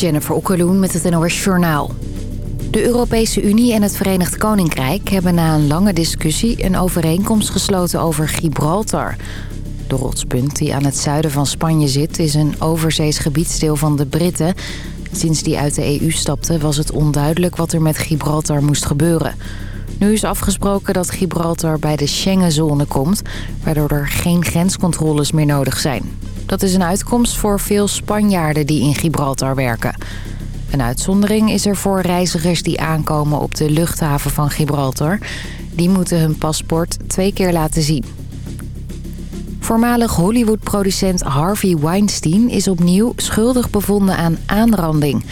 Jennifer Okkeloen met het NOS Journaal. De Europese Unie en het Verenigd Koninkrijk hebben na een lange discussie... een overeenkomst gesloten over Gibraltar. De rotspunt die aan het zuiden van Spanje zit... is een overzees gebiedsdeel van de Britten. Sinds die uit de EU stapten was het onduidelijk wat er met Gibraltar moest gebeuren. Nu is afgesproken dat Gibraltar bij de Schengenzone komt... waardoor er geen grenscontroles meer nodig zijn. Dat is een uitkomst voor veel Spanjaarden die in Gibraltar werken. Een uitzondering is er voor reizigers die aankomen op de luchthaven van Gibraltar. Die moeten hun paspoort twee keer laten zien. Voormalig Hollywood-producent Harvey Weinstein is opnieuw schuldig bevonden aan aanranding.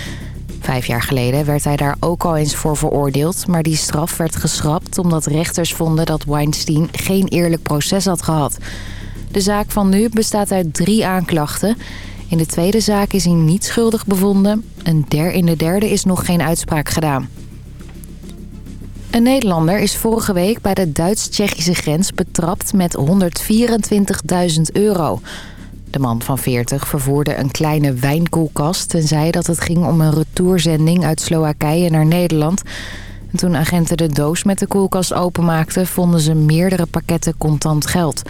Vijf jaar geleden werd hij daar ook al eens voor veroordeeld... maar die straf werd geschrapt omdat rechters vonden dat Weinstein geen eerlijk proces had gehad... De zaak van nu bestaat uit drie aanklachten. In de tweede zaak is hij niet schuldig bevonden. En der in de derde is nog geen uitspraak gedaan. Een Nederlander is vorige week bij de Duits-Tsjechische grens betrapt met 124.000 euro. De man van 40 vervoerde een kleine wijnkoelkast en zei dat het ging om een retourzending uit Slowakije naar Nederland. En toen agenten de doos met de koelkast openmaakten vonden ze meerdere pakketten contant geld.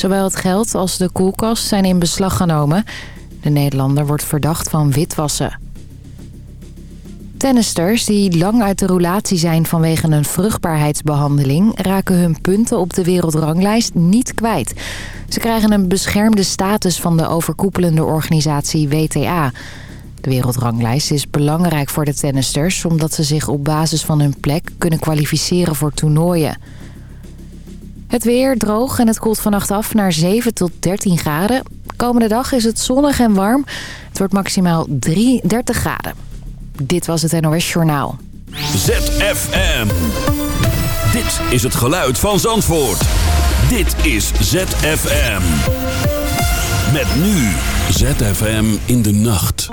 Zowel het geld als de koelkast zijn in beslag genomen. De Nederlander wordt verdacht van witwassen. Tennisters die lang uit de roulatie zijn vanwege een vruchtbaarheidsbehandeling... raken hun punten op de wereldranglijst niet kwijt. Ze krijgen een beschermde status van de overkoepelende organisatie WTA. De wereldranglijst is belangrijk voor de tennisters... omdat ze zich op basis van hun plek kunnen kwalificeren voor toernooien. Het weer droog en het koelt vannacht af naar 7 tot 13 graden. Komende dag is het zonnig en warm. Het wordt maximaal 33 graden. Dit was het NOS Journaal. ZFM. Dit is het geluid van Zandvoort. Dit is ZFM. Met nu ZFM in de nacht.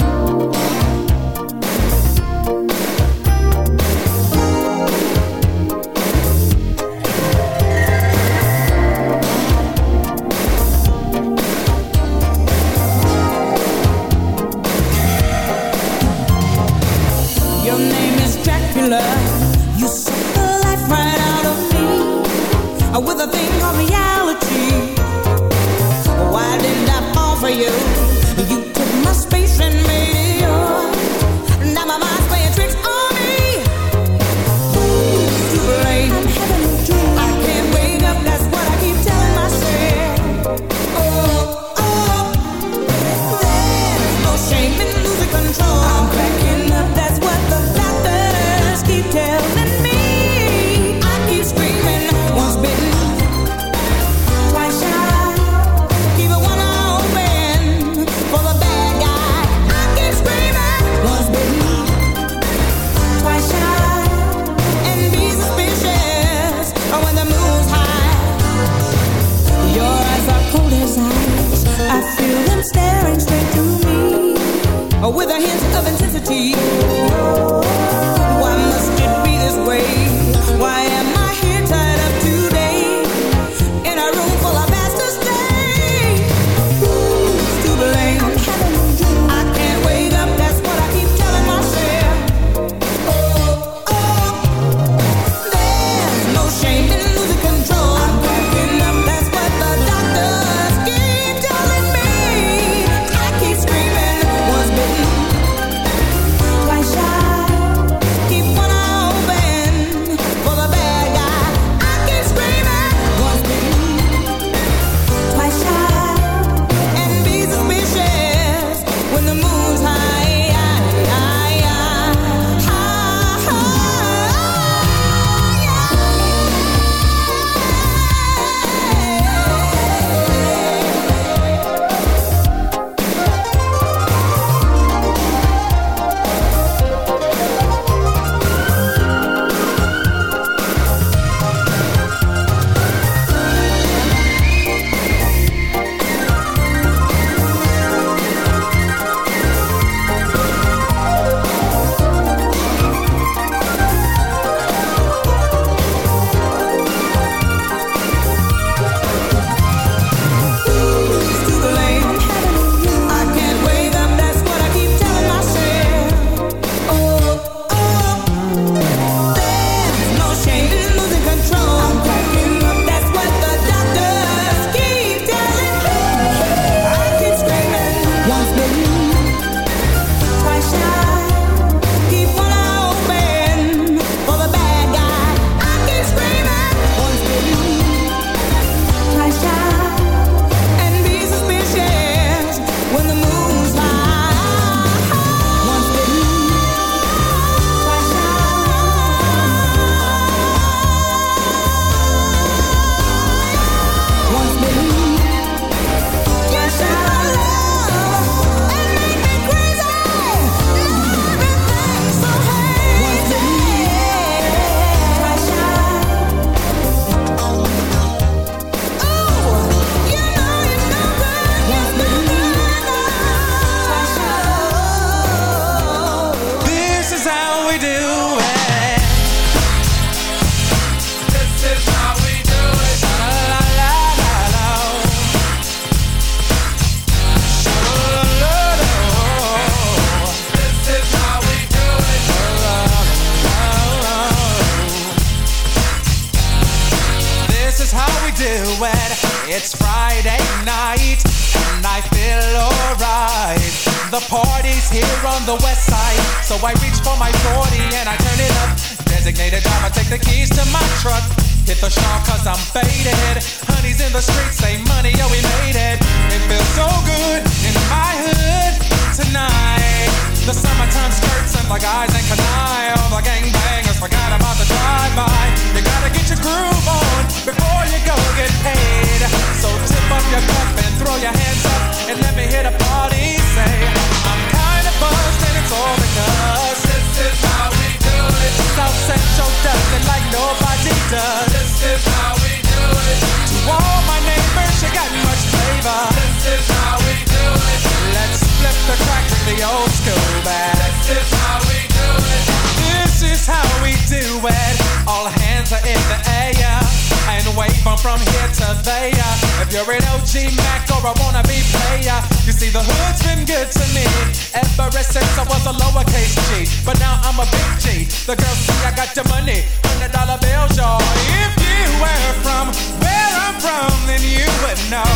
lowercase g. But now I'm a big G. The girls see I got your money, hundred dollar bills, y'all. If you were from where I'm from, then you would know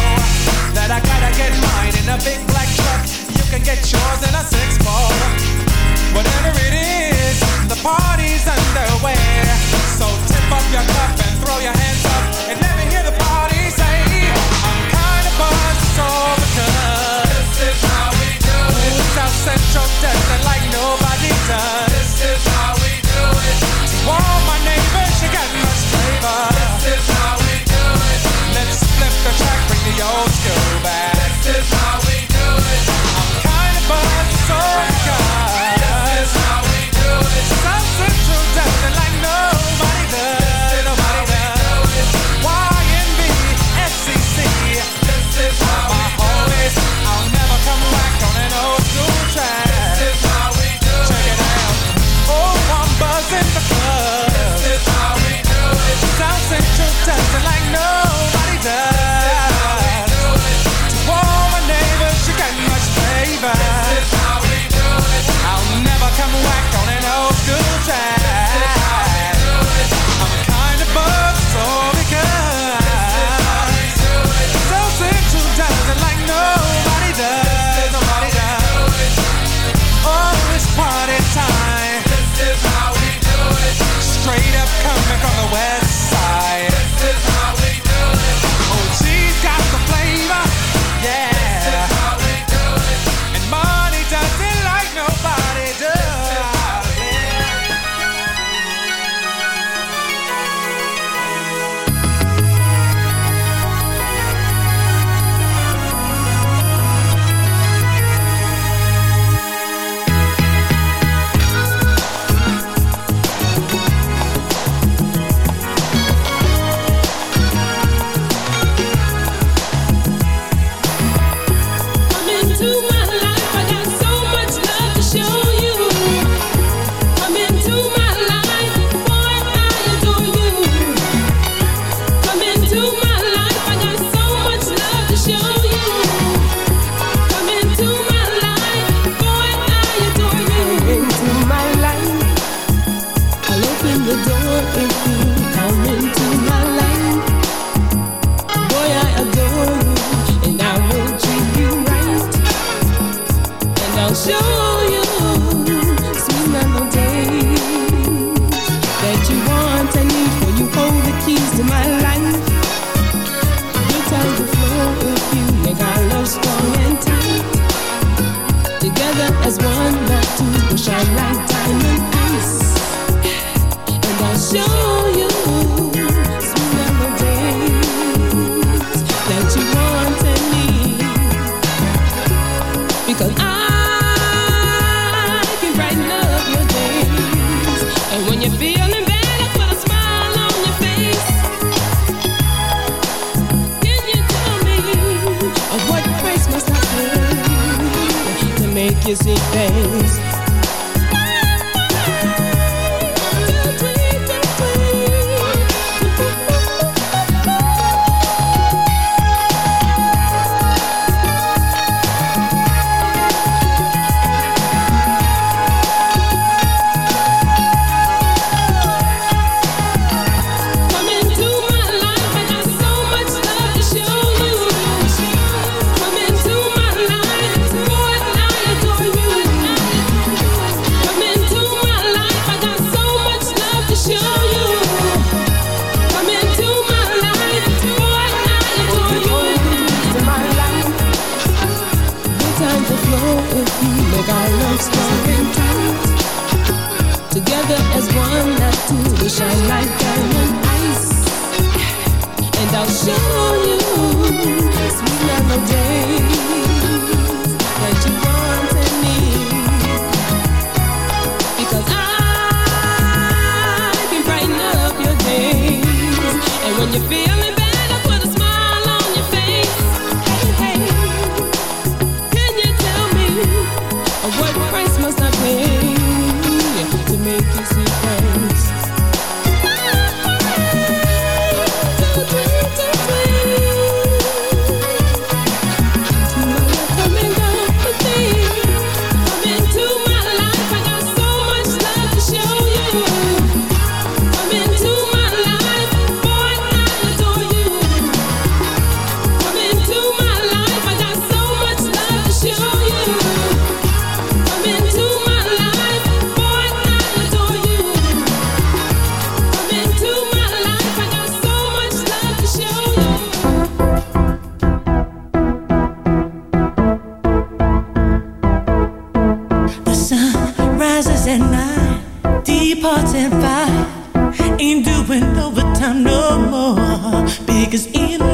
that I gotta get mine in a big black truck. You can get yours in a six ball. Whatever it is, the party's underway. So tip up your cup and throw your hands up and let me hear the party say, I'm kinda buzzed, so because this is how we do it. South Central Desert.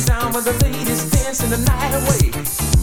sound when the ladies dance in the night away.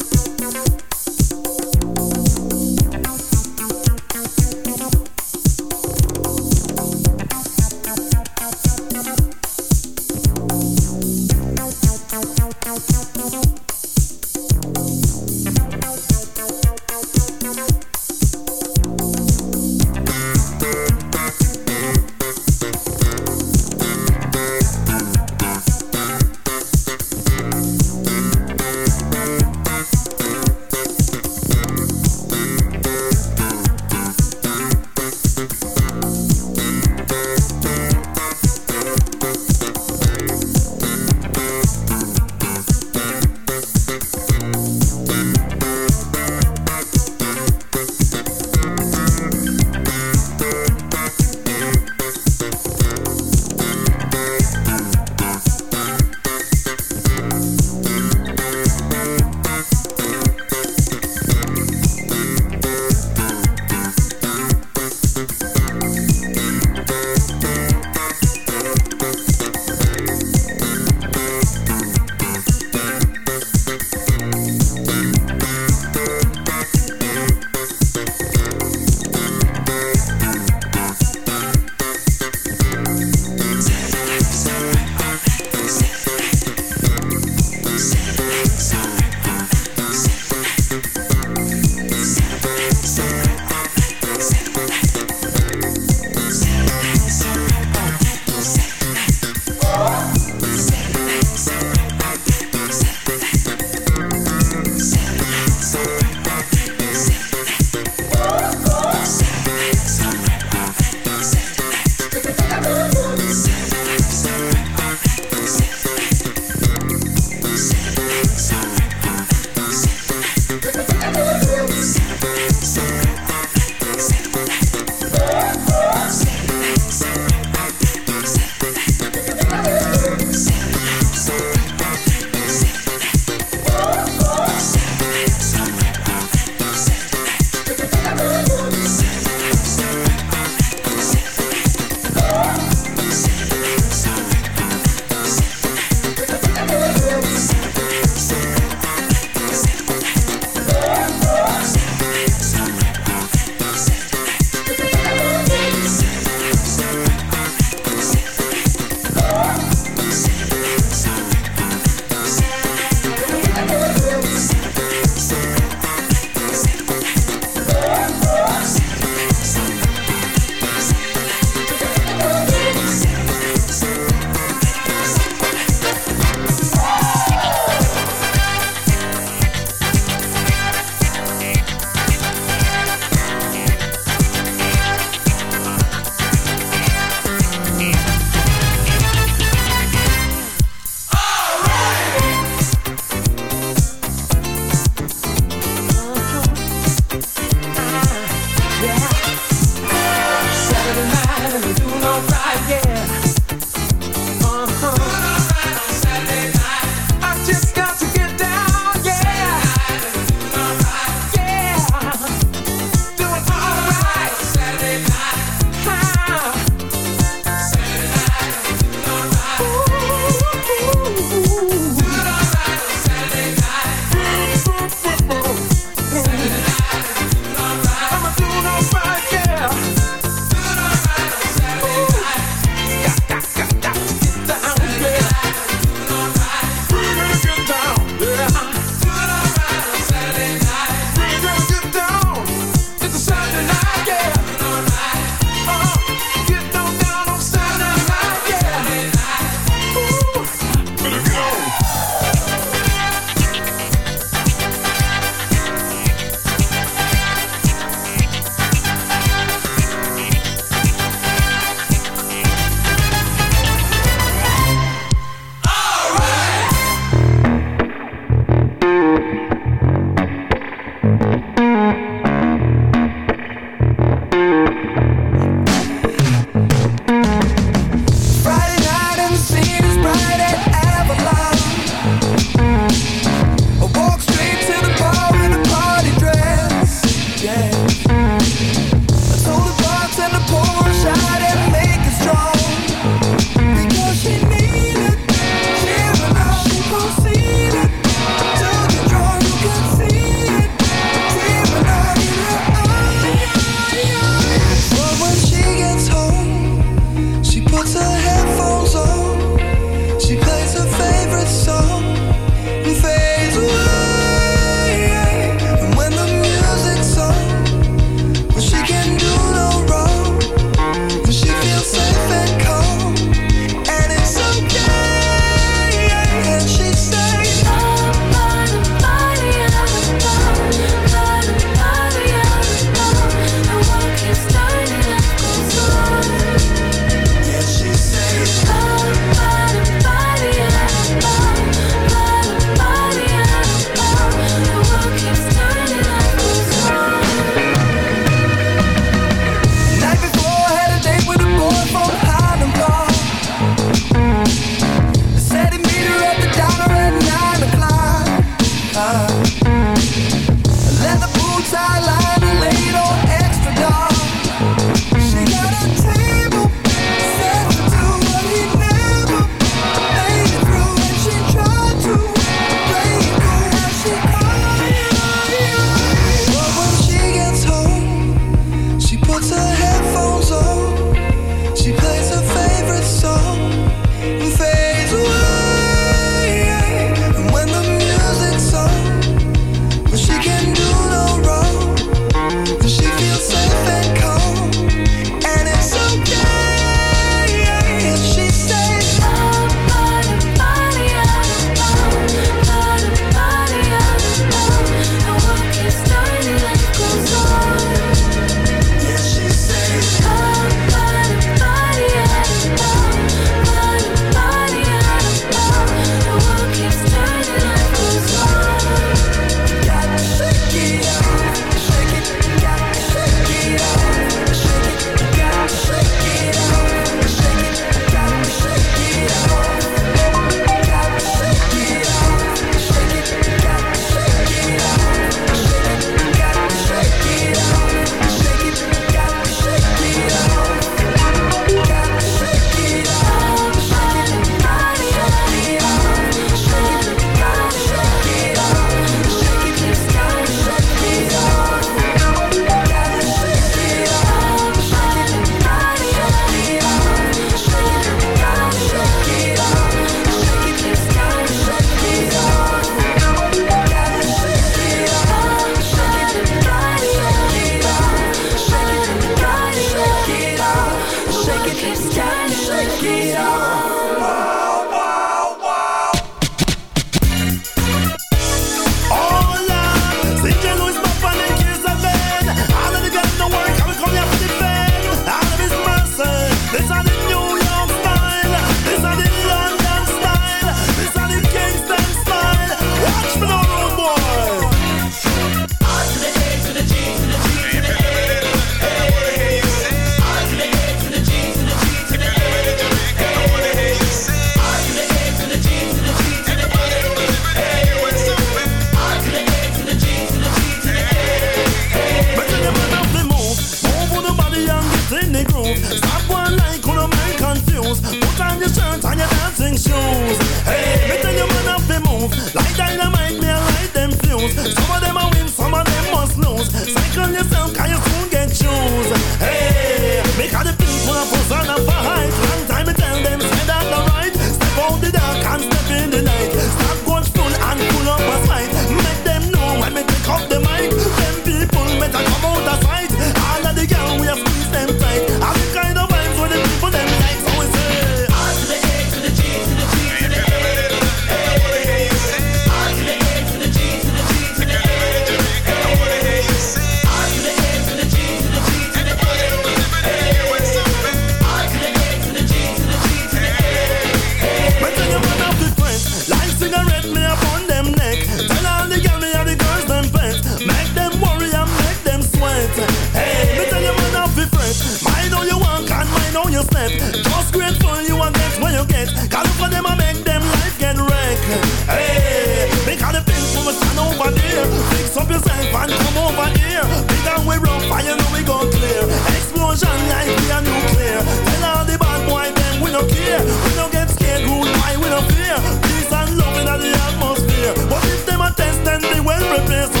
Man, come over here. Big and we run fire, now we go clear. Explosion like we are nuclear. Tell all the bad boy them we no care. We no get scared, Who why we no fear. Peace and love in the atmosphere. But if them a test, then they will replace.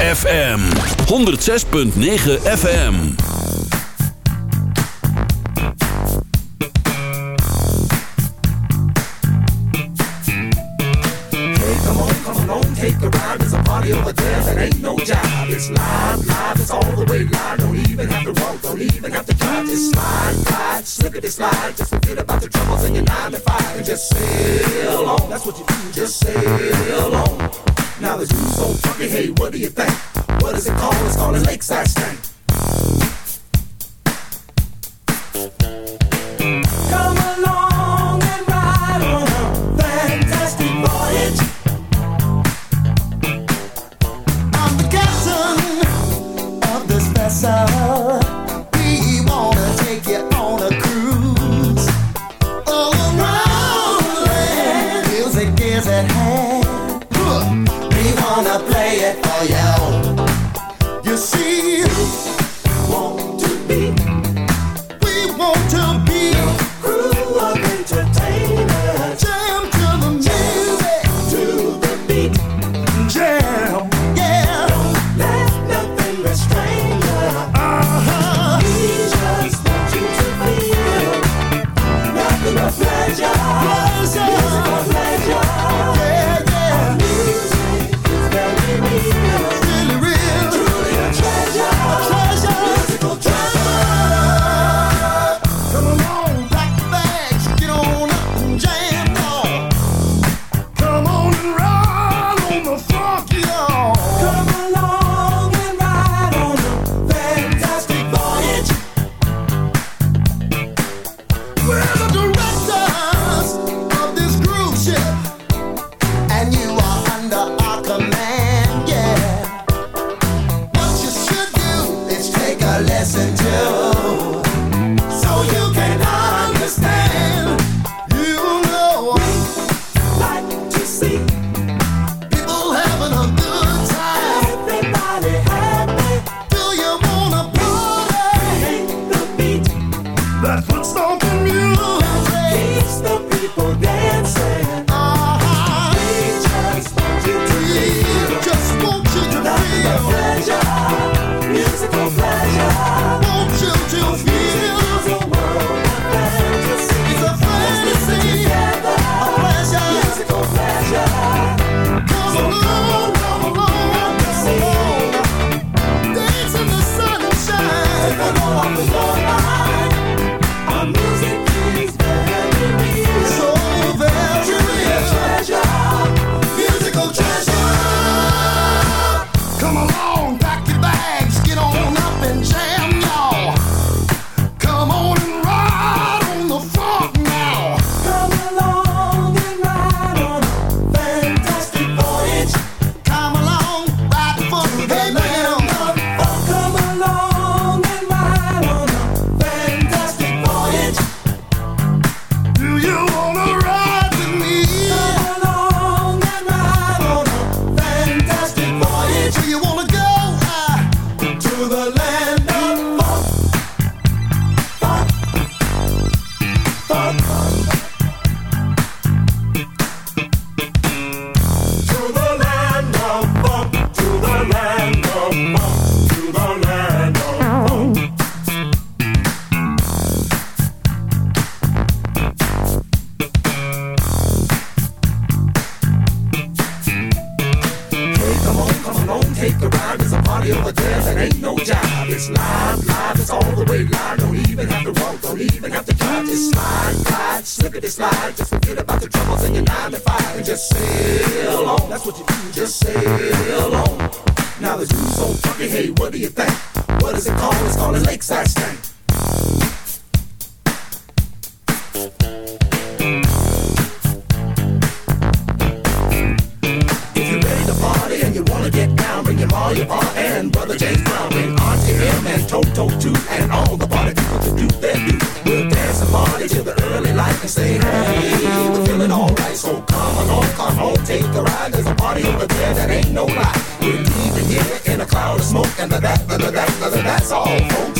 FM 106.9 FM If you're ready to party and you wanna get down, bring your ma, your pa, and brother James Brown, Auntie M and Toto too, and all the party people to do their do. We'll dance and party till the early light and say hey, we're feeling alright, so come along, come on, take a ride. There's a party over there that ain't no lie. We're deep in here in a cloud of smoke, and the that, the that, the that, that's all, folks.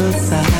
special side.